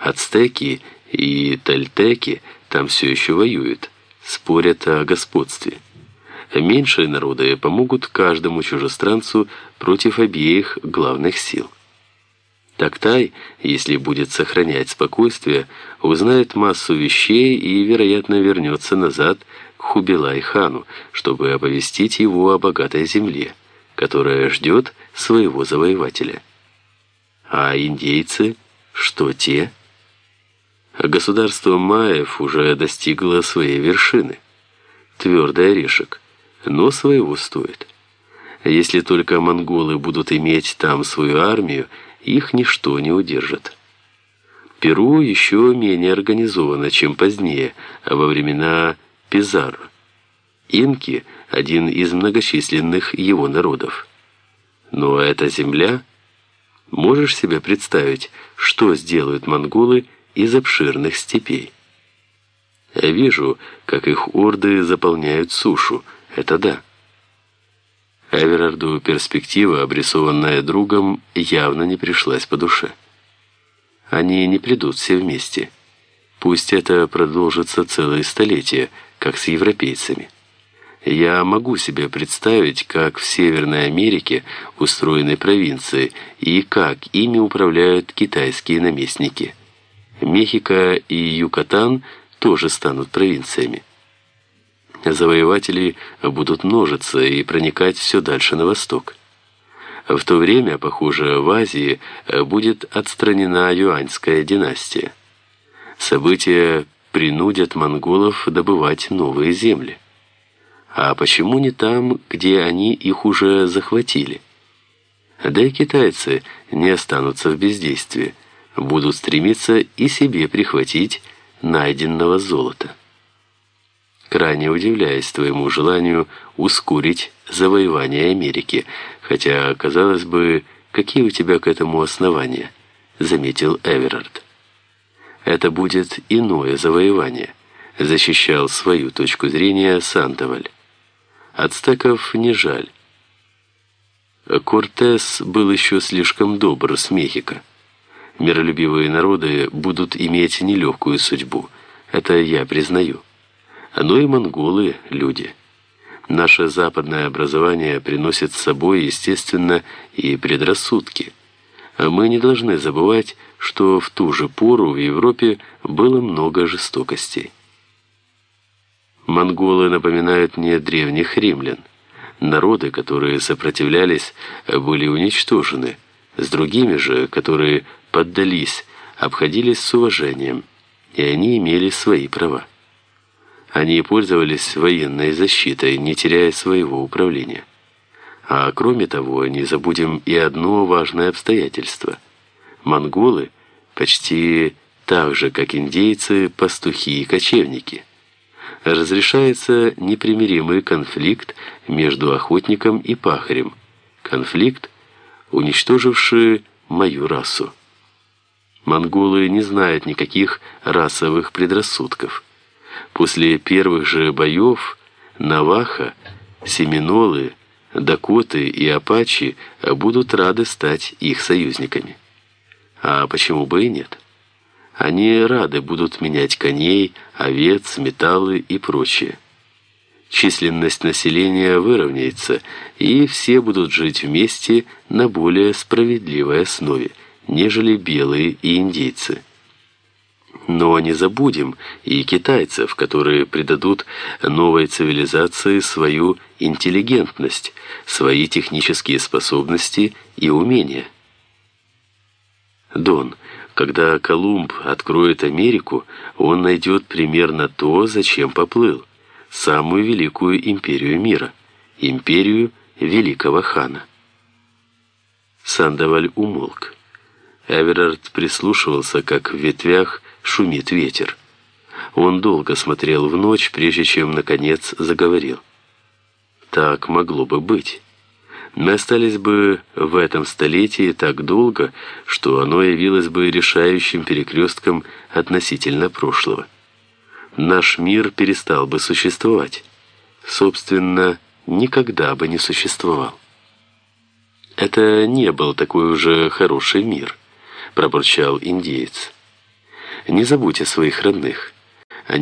Ацтеки и тальтеки там все еще воюют, спорят о господстве. Меньшие народы помогут каждому чужестранцу против обеих главных сил. Тактай, если будет сохранять спокойствие, узнает массу вещей и, вероятно, вернется назад к Хубилай-хану, чтобы оповестить его о богатой земле, которая ждет своего завоевателя. А индейцы, что те? Государство Маев уже достигло своей вершины. Твердый орешек, но своего стоит. Если только монголы будут иметь там свою армию, их ничто не удержит. Перу еще менее организовано, чем позднее, во времена Пизарро. Инки – один из многочисленных его народов. Но эта земля... Можешь себе представить, что сделают монголы из обширных степей? Я вижу, как их орды заполняют сушу. Это да. Эверарду перспектива, обрисованная другом, явно не пришлась по душе. Они не придут все вместе. Пусть это продолжится целое столетие, как с европейцами. Я могу себе представить, как в Северной Америке устроены провинции и как ими управляют китайские наместники. Мехико и Юкатан тоже станут провинциями завоеватели будут множиться и проникать все дальше на восток. В то время, похоже, в Азии будет отстранена юаньская династия. События принудят монголов добывать новые земли. А почему не там, где они их уже захватили? Да и китайцы не останутся в бездействии, будут стремиться и себе прихватить найденного золота крайне удивляясь твоему желанию ускорить завоевание Америки, хотя, казалось бы, какие у тебя к этому основания, заметил Эверард. Это будет иное завоевание, защищал свою точку зрения Сантоваль. Ацтеков не жаль. Кортес был еще слишком добр с Мехико. Миролюбивые народы будут иметь нелегкую судьбу, это я признаю но и монголы – люди. Наше западное образование приносит с собой, естественно, и предрассудки. А мы не должны забывать, что в ту же пору в Европе было много жестокостей. Монголы напоминают мне древних римлян. Народы, которые сопротивлялись, были уничтожены. С другими же, которые поддались, обходились с уважением, и они имели свои права. Они пользовались военной защитой, не теряя своего управления. А кроме того, не забудем и одно важное обстоятельство. Монголы почти так же, как индейцы, пастухи и кочевники. Разрешается непримиримый конфликт между охотником и пахарем. Конфликт, уничтоживший мою расу. Монголы не знают никаких расовых предрассудков. После первых же боев Наваха, Семинолы, Дакоты и Апачи будут рады стать их союзниками. А почему бы и нет? Они рады будут менять коней, овец, металлы и прочее. Численность населения выровняется, и все будут жить вместе на более справедливой основе, нежели белые и индейцы. Но не забудем и китайцев, которые придадут новой цивилизации свою интеллигентность, свои технические способности и умения. Дон, когда Колумб откроет Америку, он найдет примерно то, зачем поплыл, самую великую империю мира, империю великого хана. Сандаваль умолк. Эверард прислушивался, как в ветвях шумит ветер. Он долго смотрел в ночь, прежде чем, наконец, заговорил. Так могло бы быть. Мы остались бы в этом столетии так долго, что оно явилось бы решающим перекрестком относительно прошлого. Наш мир перестал бы существовать. Собственно, никогда бы не существовал. Это не был такой уже хороший мир, пробурчал индеец. Не забудь о своих родных.